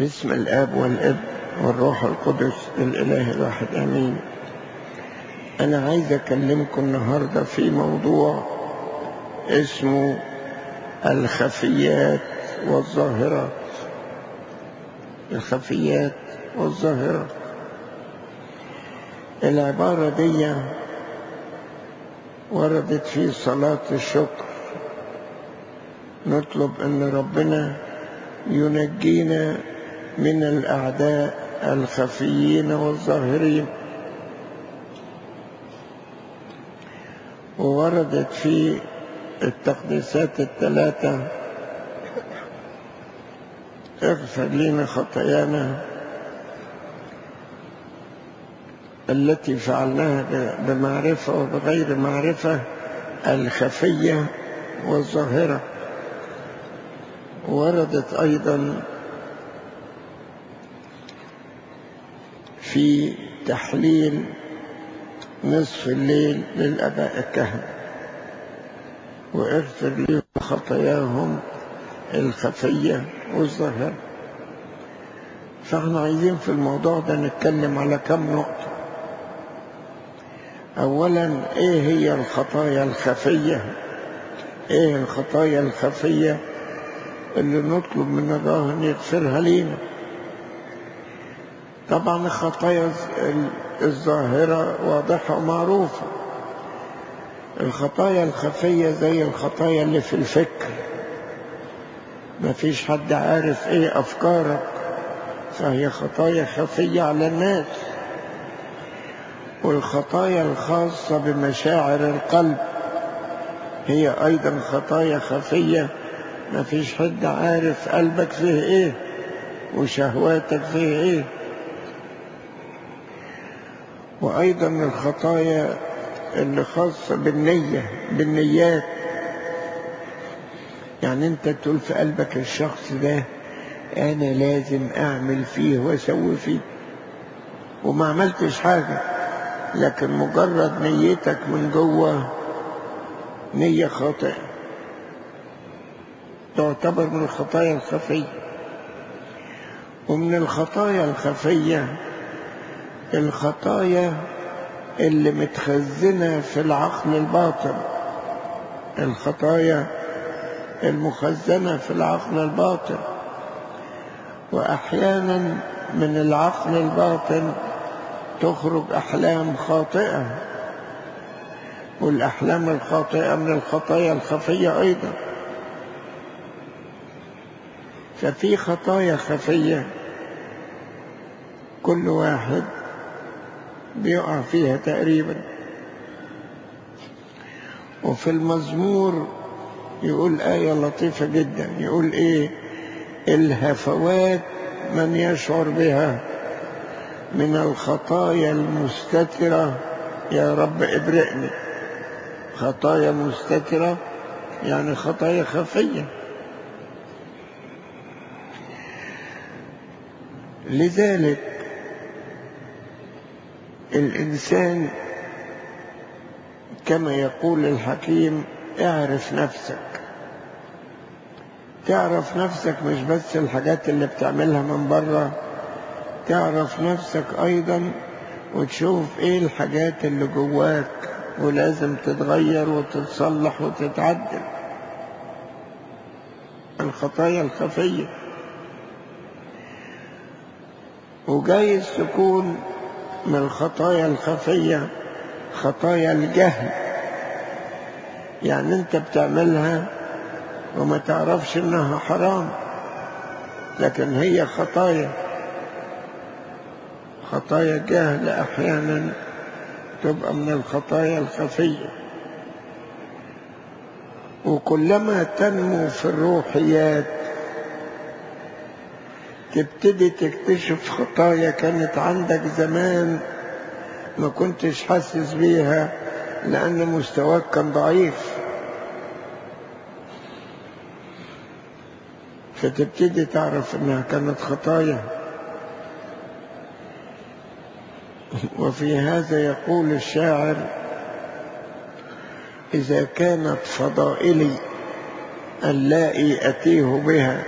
باسم الآب والابن والروح القدس الاله الواحد آمين. أنا عايز أكلمكم النهارده في موضوع اسمه الخفيات والظاهرات الخفيات والظاهرات العبارة دي وردت في صلاة الشكر. نطلب أن ربنا ينجينا من الأعداء الخفيين والظاهرين. ووردت في التقديسات الثلاثة اغفر لنا خطايانا التي فعلناها بمعرفة وبغير معرفة الخفية والظاهرة. وردت أيضا في تحليل نصف الليل للأباء الكهنة. واغفر لهم خطاياهم الخفية والظاهرة. فاحنا عايزين في الموضوع ده نتكلم على كم نقطة. أولا إيه هي الخطايا الخفية؟ إيه الخطايا الخفية اللي نطلب من الله أن يغفرها لينا؟ طبعا الخطايا الظاهرة واضحة ومعروفة. الخطايا الخفية زي الخطايا اللي في الفكر. ما فيش حد عارف إيه افكارك فهي خطايا خفية على الناس. والخطايا الخاصة بمشاعر القلب هي أيضا خطايا خفية. ما فيش حد عارف قلبك فيه إيه وشهواتك فيه إيه. وأيضا الخطايا اللي خاصة بالنية بالنيات. يعني أنت تقول في قلبك الشخص ده أنا لازم أعمل فيه وأسوي فيه. وما عملتش حاجة. لكن مجرد نيتك من جوه نية خاطئة. تعتبر من الخطايا الخفية. ومن الخطايا الخفية الخطايا اللي متخزنة في العقل الباطن. الخطايا المخزنة في العقل الباطن. وأحيانا من العقل الباطن تخرج أحلام خاطئة. والأحلام الخاطئة من الخطايا الخفية أيضا. ففي خطايا خفية كل واحد بيقع فيها تقريبا. وفي المزمور يقول آية لطيفة جدا. يقول إيه؟ الهفوات من يشعر بها من الخطايا المستترة. يا رب ابرئني. خطايا مستترة يعني خطايا خفية. لذلك الإنسان كما يقول الحكيم اعرف نفسك. تعرف نفسك مش بس الحاجات اللي بتعملها من بره تعرف نفسك أيضا وتشوف إيه الحاجات اللي جواك ولازم تتغير وتتصلح وتتعدل. الخطايا الخفية. وجايز تكون من الخطايا الخفية خطايا الجهل. يعني أنت بتعملها وما تعرفش إنها حرام لكن هي خطايا. خطايا جهل أحيانا تبقى من الخطايا الخفية. وكلما تنمو في الروحيات تبتدي تكتشف خطايا كانت عندك زمان ما كنتش حاسس بيها لأن مستواك كان ضعيف. فتبتدي تعرف إنها كانت خطايا. وفي هذا يقول الشاعر إذا كانت فضائلي اللائي أتيه بها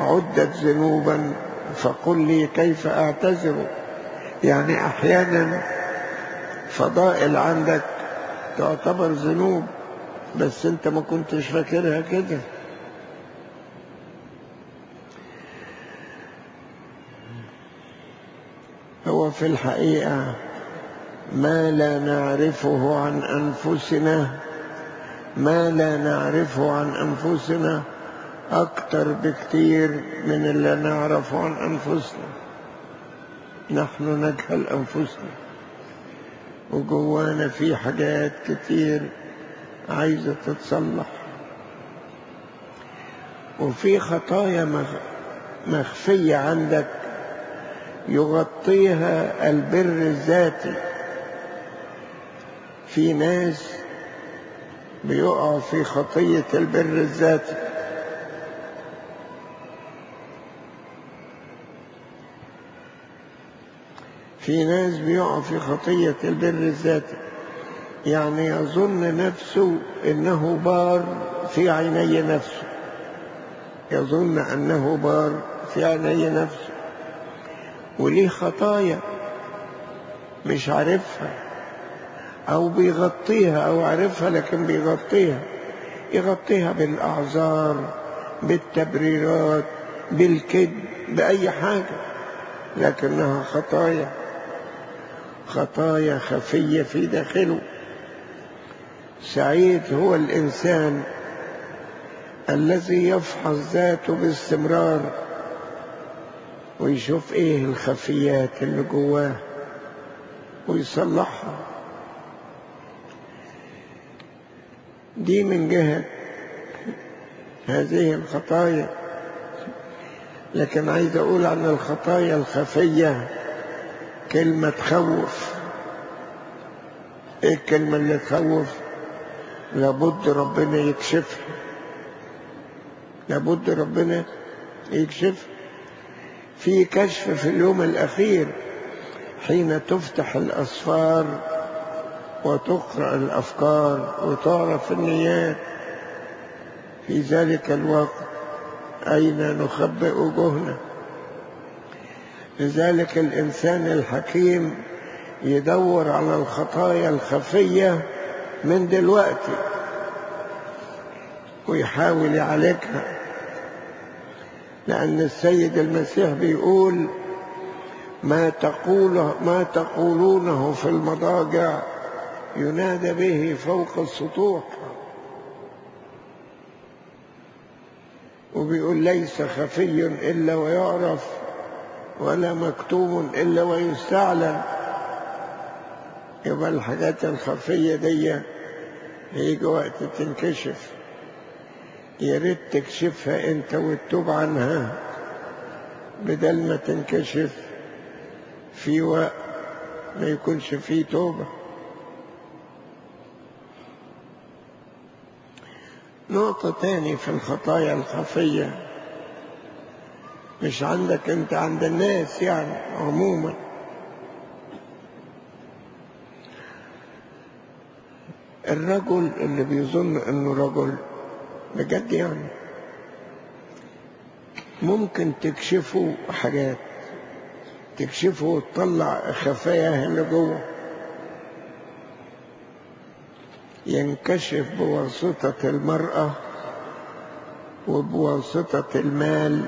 عدت ذنوبا فقل لي كيف أعتذر؟ يعني أحيانا فضائل عندك تعتبر ذنوب بس أنت ما كنتش فاكرها كده. هو في الحقيقة ما لا نعرفه عن أنفسنا ما لا نعرفه عن أنفسنا. أكثر بكثير من اللي نعرفه عن أنفسنا. نحن نجهل أنفسنا. وجوانا في حاجات كتير عايزة تتصلح. وفي خطايا مخفية عندك يغطيها البر الذاتي. في ناس بيقعوا في خطية البر الذاتي. في ناس بيقعوا في خطية البر الذاتي يعني يظن نفسه إنه بار في عيني نفسه. يظن أنه بار في عيني نفسه. وليه خطايا مش عارفها أو بيغطيها أو عارفها لكن بيغطيها. يغطيها بالأعذار بالتبريرات بالكذب بأي حاجة. لكنها خطايا. خطايا خفية في داخله. سعيد هو الإنسان الذي يفحص ذاته باستمرار ويشوف إيه الخفيات اللي جواه ويصلحها. دي من جهة هذه الخطايا. لكن عايز أقول عن الخطايا الخفية كلمة تخوف إيه الكلمة اللي تخوف؟ لابد ربنا يكشفها. لابد ربنا يكشف. في كشف في اليوم الأخير حين تفتح الأسفار وتقرأ الأفكار وتعرف النيات. في ذلك الوقت أين نخبئ وجهنا لذلك الإنسان الحكيم يدور على الخطايا الخفية من دلوقتي ويحاول يعالجها. لأن السيد المسيح بيقول ما تقوله ما تقولونه في المضاجع ينادى به فوق السطوح. وبيقول ليس خفي إلا ويعرف ولا مكتوم إلا ويستعلن يبقى الحاجات الخفية دي هيجي وقت تنكشف. يا ريت تكشفها أنت وتتوب عنها. بدل ما تنكشف في وقت ما يكونش فيه توبة. نقطة تاني في الخطايا الخفية. مش عندك انت عند الناس يعني عموما. الرجل اللي بيظن إنه رجل بجد يعني ممكن تكشفه حاجات تكشفه وتطلع خفاياه اللي جوه. ينكشف بواسطة المرأة وبواسطة المال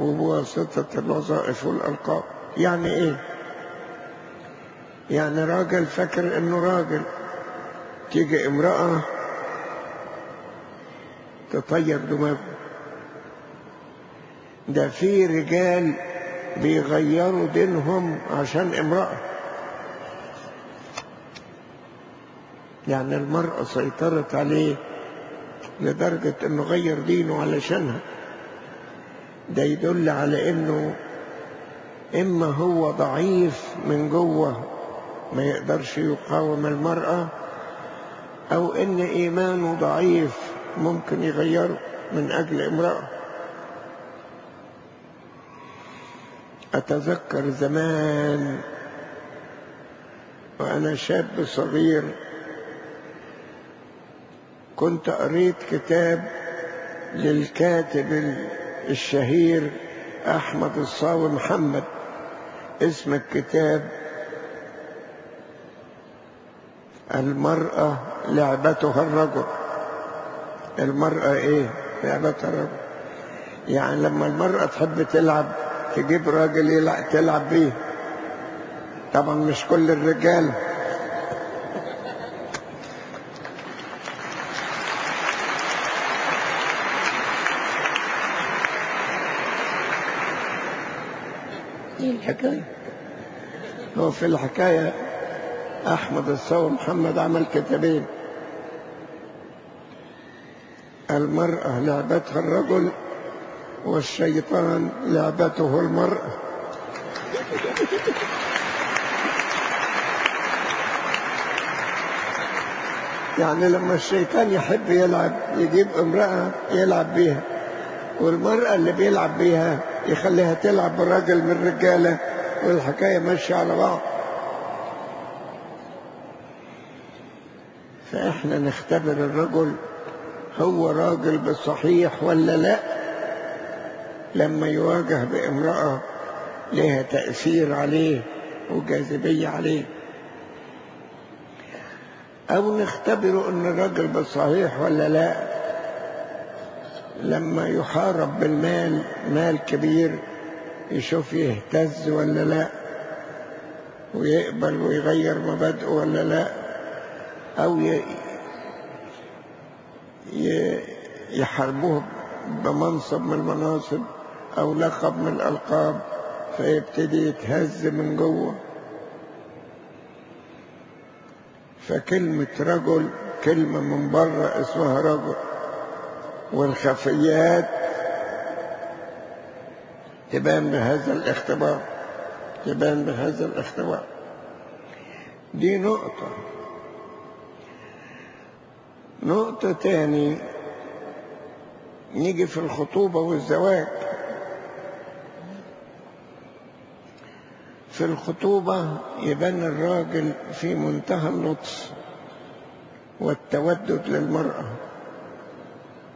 وبواسطة الوظائف والألقاب. يعني إيه؟ يعني راجل فاكر إنه راجل. تيجي امرأة تطير دماغه. ده في رجال بيغيروا دينهم عشان امرأة. يعني المرأة سيطرت عليه لدرجة إنه غير دينه علشانها. ده يدل على إنه إما هو ضعيف من جوة ما يقدرش يقاوم المرأة أو إن إيمانه ضعيف ممكن يغيره من أجل امرأة. أتذكر زمان وأنا شاب صغير كنت قريت كتاب للكاتب الشهير أحمد الصاوي محمد. اسم الكتاب المرأة لعبتها الرجل. المرأة إيه؟ لعبتها الرجل. يعني لما المرأة تحب تلعب تجيب راجل يلعب تلعب بيه. طبعا مش كل الرجال الحكاية. هو في الحكاية أحمد الصور محمد عمل كتابين. المرأة لعبتها الرجل والشيطان لعبته المرأة. يعني لما الشيطان يحب يلعب يجيب امرأة يلعب بيها والمرأة اللي بيلعب بيها يخليها تلعب بالراجل من الرجالة والحكاية ماشية على بعض. فإحنا نختبر الرجل هو راجل بالصحيح ولا لا؟ لما يواجه بامرأة لها تأثير عليه وجاذبية عليه. أو نختبر أن الرجل بالصحيح ولا لا؟ لما يحارب بالمال مال كبير يشوف يهتز ولا لا ويقبل ويغير مبادئه ولا لا أو يحاربوه بمنصب من المناصب أو لقب من الألقاب فيبتدي يتهز من جوه. فكلمة رجل كلمة من بره اسمها رجل. والخفيات تبان بهذا الاختبار تبان بهذا الاختبار. دي نقطة. نقطة تاني نيجي في الخطوبة والزواج. في الخطوبة يبان الراجل في منتهى اللطف والتودد للمرأة.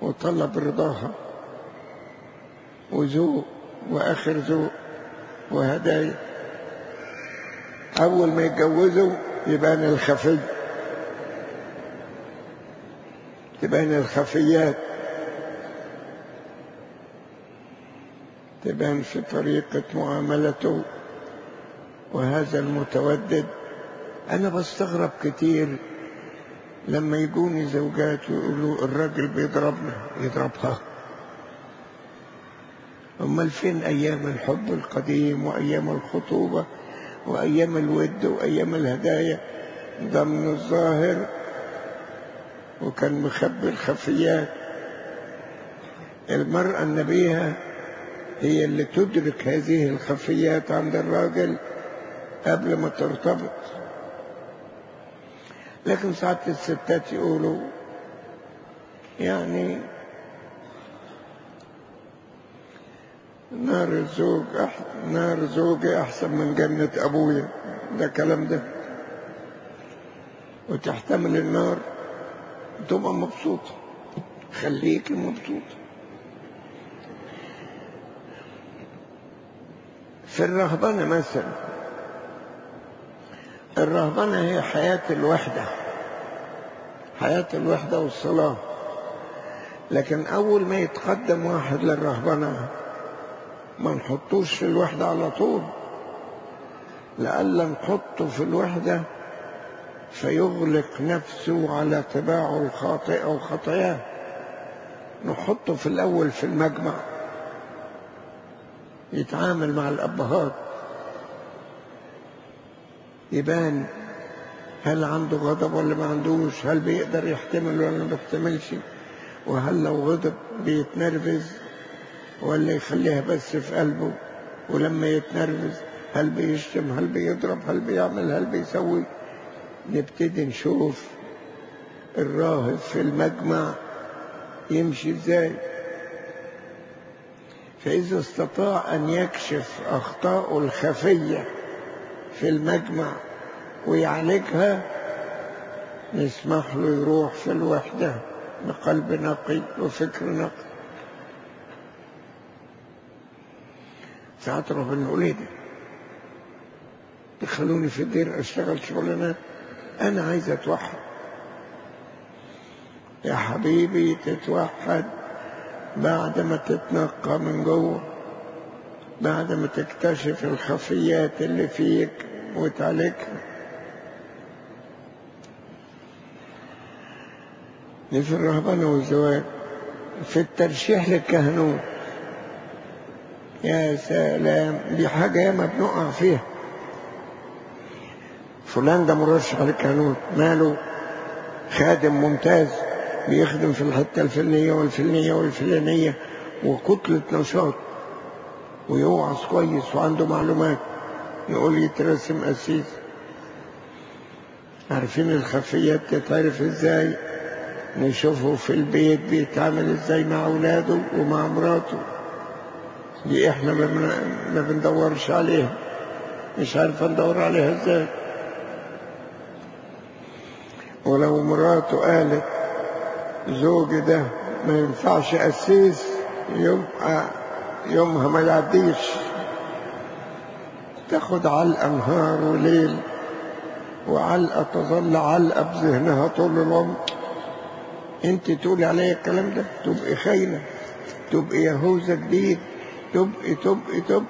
وطلب رضاها وذوق وآخر ذوق وهدايا أول ما يتجوزوا يبان الخفي تبان الخفيات. تبان في طريقة معاملته وهذا المتودد. أنا بستغرب كتير لما يجوني زوجات ويقولوا الراجل بيضربنا يضربها. أمال فين أيام الحب القديم وأيام الخطوبة وأيام الود وأيام الهدايا؟ ضمن الظاهر. وكان مخبي الخفيات. المرأة النبيهة هي اللي تدرك هذه الخفيات عند الراجل قبل ما ترتبط. لكن ساعات الستات يقولوا يعني نار الزوج أح... نار زوجي أحسن من جنة أبويا. ده كلام ده. وتحتمل النار تبقى مبسوطة. خليكي مبسوطة. في الرهبنة مثلا الرهبنة هي حياة الوحدة حياة الوحدة والصلاة. لكن أول ما يتقدم واحد للرهبنة ما نحطوش في الوحدة على طول. لألا نحطه في الوحدة فيغلق نفسه على طباعه الخاطئة وخطاياه. نحطه في الأول في المجمع يتعامل مع الأبهات. يبان هل عنده غضب ولا ما عندوش؟ هل بيقدر يحتمل ولا ما بيحتملش؟ وهل لو غضب بيتنرفز ولا يخليها بس في قلبه؟ ولما يتنرفز هل بيشتم؟ هل بيضرب؟ هل بيعمل؟ هل بيسوي؟ نبتدي نشوف الراهب في المجمع يمشي إزاي. فإذا استطاع أن يكشف أخطاءه الخفية في المجمع ويعالجها نسمح له يروح في الوحدة بقلب نقي وفكر نقي. ساعات ربنا نقول إيه ده دخلوني في الدير أشتغل شغلانات أنا عايز أتوحد. يا حبيبي تتوحد بعد ما تتنقى من جوه. بعد ما تكتشف الخفيات اللي فيك وتعالجها. في الرهبنة والزواج. في الترشيح للكهنوت. يا سلام. دي حاجة ياما بنقع فيها. فلان ده مرشح للكهنوت. ماله؟ خادم ممتاز. بيخدم في الحتة الفلانية والفلانية والفلانية. وكتلة نشاط. ويوعظ كويس وعنده معلومات. يقول يترسم أسيس. عارفين الخفيات تتعرف إزاي؟ نشوفه في البيت بيتعامل إزاي مع أولاده ومع مراته. دي إحنا ما بندورش عليها. مش عارفه ندور عليها إزاي. ولو مراته قالت زوجي ده ما ينفعش أسيس يبقى يومها ما يعديش. تاخد علقة نهار وليل وعلقة تظل علقة بذهنها طول العمر. انت تقولي عليا الكلام ده تبقي خاينة تبقي يهوذا جديد تبقي تبقي تبقي.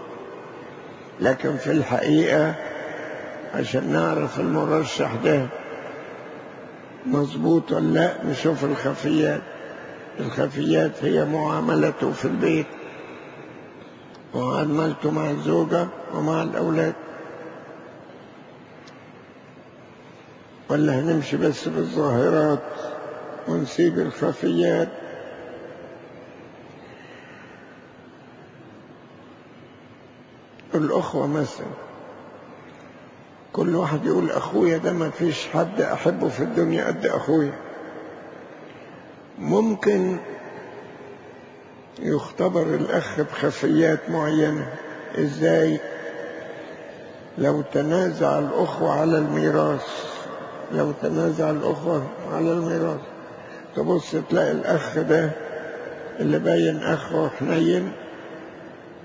لكن في الحقيقة عشان نعرف المرشح ده مظبوط ولا لأ نشوف الخفيات. الخفيات هي معاملته في البيت. وعملته مع الزوجة ومع الأولاد. ولا هنمشي بس بالظاهرات ونسيب الخفيات. الأخوة مثلا كل واحد يقول أخويا ده ما فيش حد أحبه في الدنيا قد أخويا. ممكن يختبر الأخ بخفيات معينة. إزاي؟ لو تنازع الأخوة على الميراث لو تنازع الأخوة على الميراث تبص تلاقي الأخ ده اللي باين أخ وحنين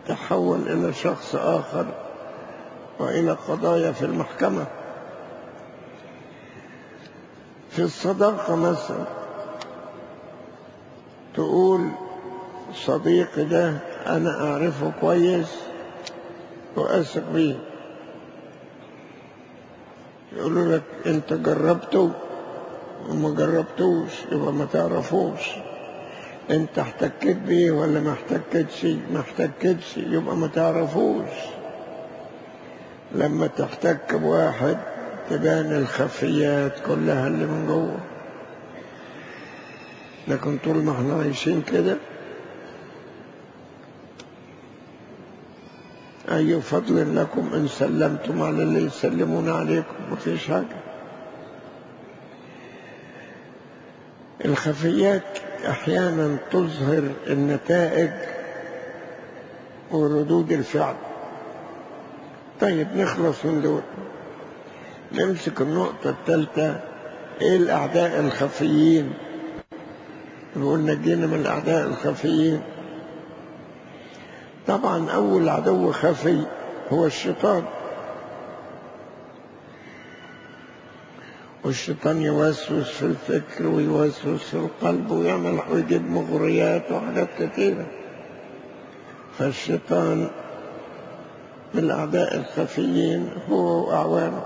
تحول إلى شخص آخر وإلى قضايا في المحكمة. في الصداقة مثلا تقول صديقي ده أنا أعرفه كويس وأثق بيه. يقولوا لك أنت جربته وما جربتوش يبقى ما تعرفوش. أنت احتكيت بيه ولا ما احتكتش ما احتكتش يبقى ما تعرفوش. لما تحتك بواحد تبان الخفيات كلها اللي من جوه. لكن طول ما إحنا عايشين كده أي فضل لكم إن سلمتم على اللي يسلمون عليكم مفيش حاجة الخفيات أحيانا تظهر النتائج وردود الفعل. طيب نخلص من دول. نمسك النقطة الثالثة إيه الأعداء الخفيين؟ نقول نجينا من الأعداء الخفيين. طبعا أول عدو خفي هو الشيطان. والشيطان يوسوس في الفكر ويوسوس في القلب ويعمل ويجيب مغريات وحاجات كثيرة. فالشيطان من الأعداء الخفيين هو وأعوانه.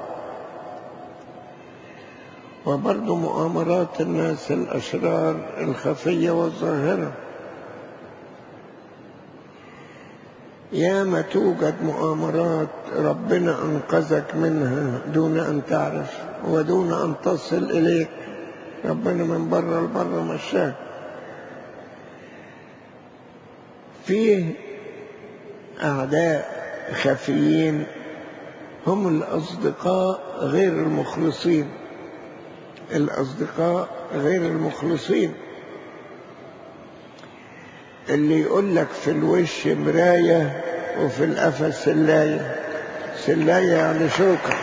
وبرضه مؤامرات الناس الأشرار الخفية والظاهرة. ياما توجد مؤامرات ربنا أنقذك منها دون أن تعرف ودون أن تصل إليك. ربنا من بره لبره مشاك. فيه أعداء خفيين هم الأصدقاء غير المخلصين. الأصدقاء غير المخلصين. اللي يقول لك في الوش مراية وفي القفا سلاية. سلاية يعني شوكة.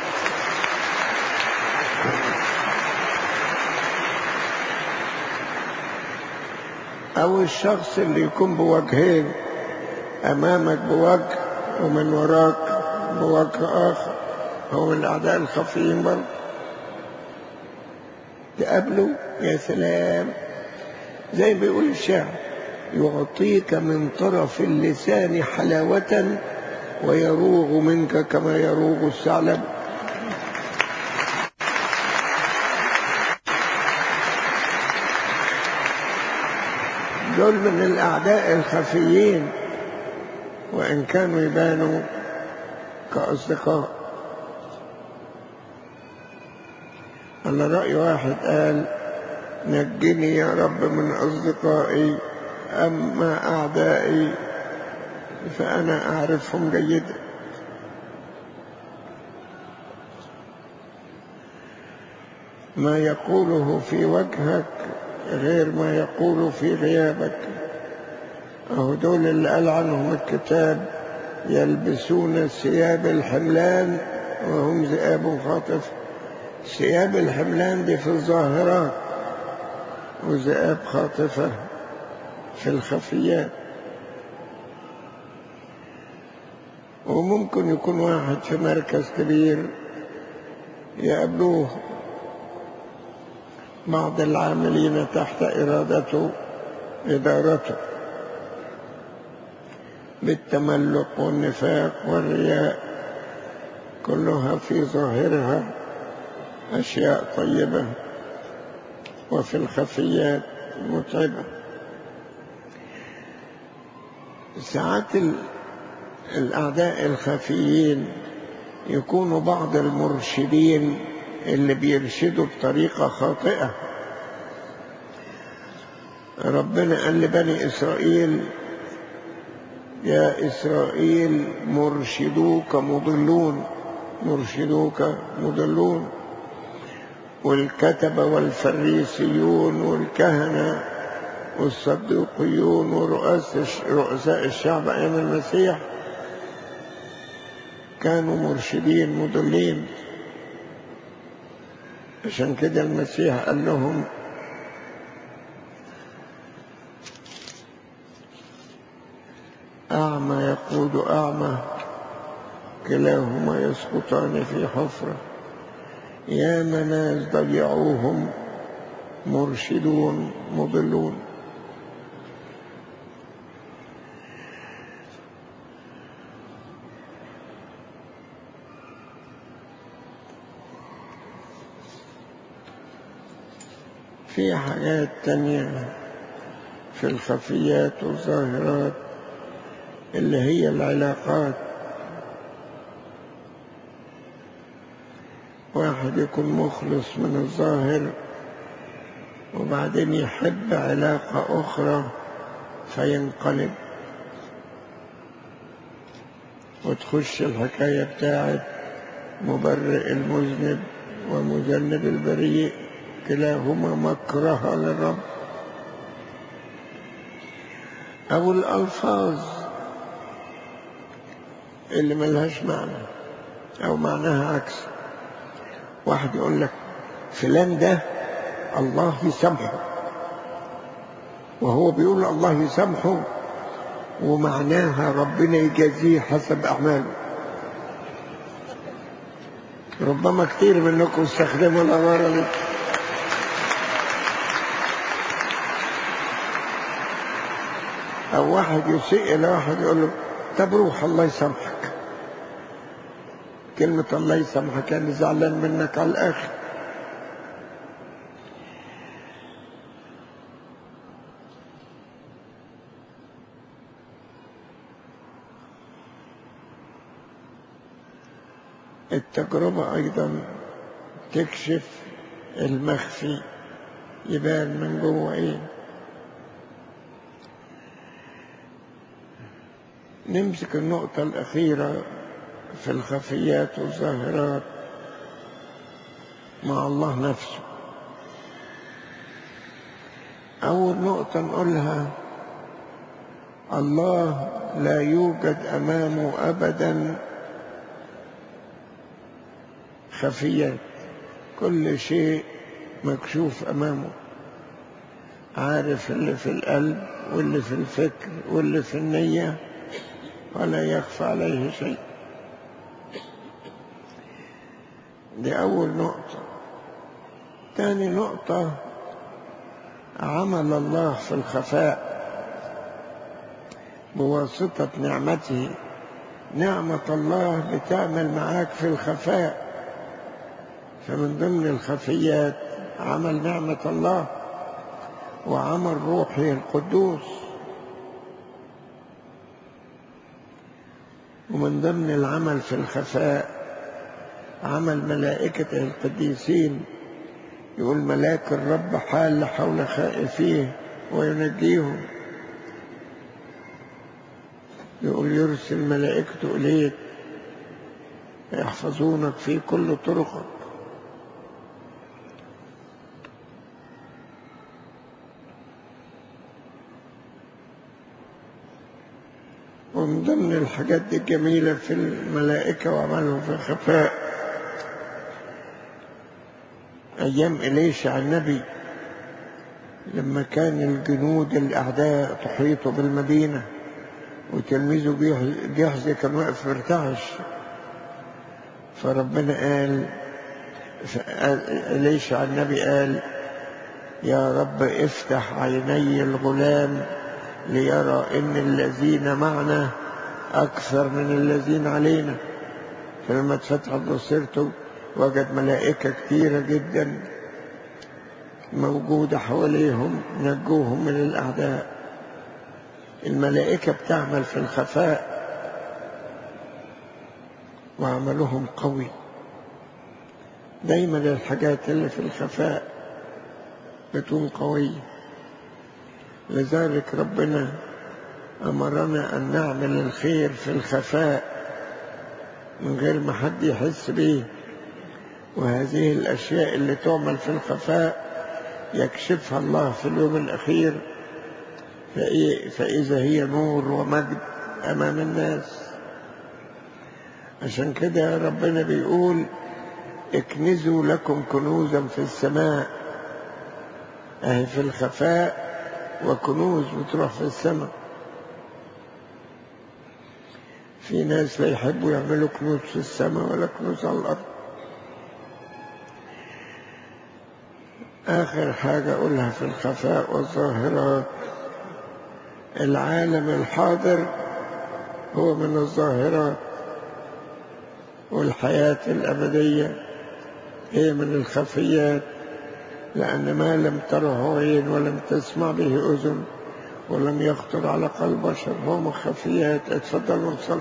أو الشخص اللي يكون بوجهين أمامك بوجه ومن وراك بوجه آخر. هو من الأعداء الخفيين برضه. تقابله يا سلام. زي ما بيقول الشاعر. يعطيك من طرف اللسان حلاوة ويروغ منك كما يروغ الثعلب. دول من الأعداء الخفيين وإن كانوا يبانوا كأصدقاء. على رأي واحد قال نجني يا رب من أصدقائي. أما أعدائي فأنا أعرفهم جيدا ما يقوله في وجهك غير ما يقول في غيابك. أهو دول اللي قال عنهم الكتاب يلبسون ثياب الحملان وهم ذئاب خاطف. ثياب الحملان دي في الظاهرات وذئاب خاطفة. في الخفيات وممكن يكون واحد في مركز كبير يقابلوه. بعض العاملين تحت إرادته إدارته. بالتملق والنفاق والرياء كلها في ظاهرها أشياء طيبة. وفي الخفيات متعبة. ساعات الأعداء الخفيين يكونوا بعض المرشدين اللي بيرشدوا بطريقة خاطئة. ربنا قال لبني إسرائيل يا إسرائيل مرشدوك مضلون مرشدوك مضلون. والكتبة والفريسيون والكهنة والصديقيون ورؤساء الشعب أيام المسيح. كانوا مرشدين مضلين عشان كده المسيح قال لهم أعمى يقود أعمى كلاهما يسقطان في حفرة. يا ناس ضيعوهم مرشدون مضلون. في حاجات تانية في الخفيات والظاهرات اللي هي العلاقات. واحد يكون مخلص من الظاهر وبعدين يحب علاقة أخرى فينقلب. وتخش الحكاية بتاعت مبرئ المذنب ومذنب البريء. كلاهما مكرها للرب. أو الألفاظ اللي ملهاش معنى أو معناها عكس. واحد يقول لك فلان ده الله يسامحه وهو بيقول الله يسامحه ومعناها ربنا يجازيه حسب أعماله. ربما كتير منكم استخدموا العبارة دي. أو واحد يسيء إلى واحد يقول له طب روح الله يسامحك. كلمة الله يسامحك يعني زعلان منك على الآخر. التجربة أيضا تكشف المخفي يبان من جوه إيه؟ نمسك النقطة الأخيرة في الخفيات والظاهرات مع الله نفسه. أول نقطة نقولها الله لا يوجد أمامه أبدا خفيات. كل شيء مكشوف أمامه. عارف اللي في القلب واللي في الفكر واللي في النية. ولا يخفى عليه شيء. دي أول نقطة. تاني نقطة عمل الله في الخفاء بواسطة نعمته. نعمة الله بتعمل معاك في الخفاء. فمن ضمن الخفيات عمل نعمة الله وعمل روحه القدوس. ومن ضمن العمل في الخفاء عمل ملائكة القديسين يقول ملاك الرب حال حول خائفيه وينجيهم. يقول يرسل ملائكته إليك يحفظونك في كل طرقك ضمن الحاجات دي الجميلة في الملائكة وعملهم في الخفاء. أيام إليشع النبي؟ لما كان الجنود الأعداء تحيطوا بالمدينة وتلميذه جهز كان واقف مرتعش فربنا قال إليشع النبي؟ قال يا رب افتح عيني الغلام ليرى إن الذين معنا أكثر من الذين علينا. فلما اتفتحت بصيرته وجد ملائكة كثيرة جدا موجودة حواليهم نجوهم من الأعداء. الملائكة بتعمل في الخفاء وعملهم قوي. دايما الحاجات اللي في الخفاء بتكون قوية. لذلك ربنا أمرنا أن نعمل الخير في الخفاء من غير ما حد يحس به. وهذه الأشياء اللي تعمل في الخفاء يكشفها الله في اليوم الأخير. فإذا هي نور ومجد أمام الناس. عشان كده ربنا بيقول اكنزوا لكم كنوزا في السماء. أهي في الخفاء وكنوز بتروح في السماء. في ناس لا يحبوا يعملوا كنوز في السماء ولا كنوز على الأرض. آخر حاجة أقولها في الخفاء والظاهرات العالم الحاضر هو من الظاهرات والحياة الأبدية هي من الخفيات لأن ما لم تره عين ولم تسمع به أذن ولم يخطر على قلب بشر هو من خفيات. اتفضل وصل